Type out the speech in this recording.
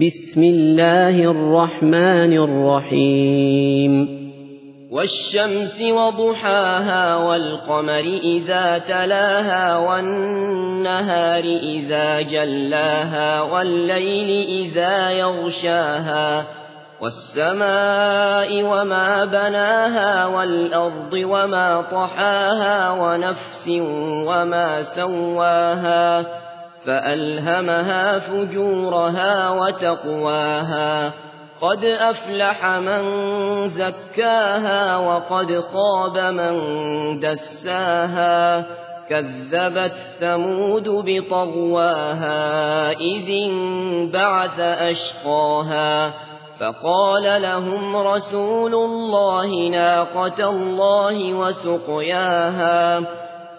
بسم الله الرحمن الرحيم. والشمس وضحاها والقمر إذا تلاها والنهار إذا جلاها والليل إذا يغشاها والسماء وما بناها والأرض وما طحاها ونفس وما سواها فألهمها فجورها وتقواها. قد أفلح من زكاها وقد خاب من دساها. كذبت ثمود بطغواها إذ انبعث أشقاها. فقال لهم رسول الله ناقة الله وسقياها.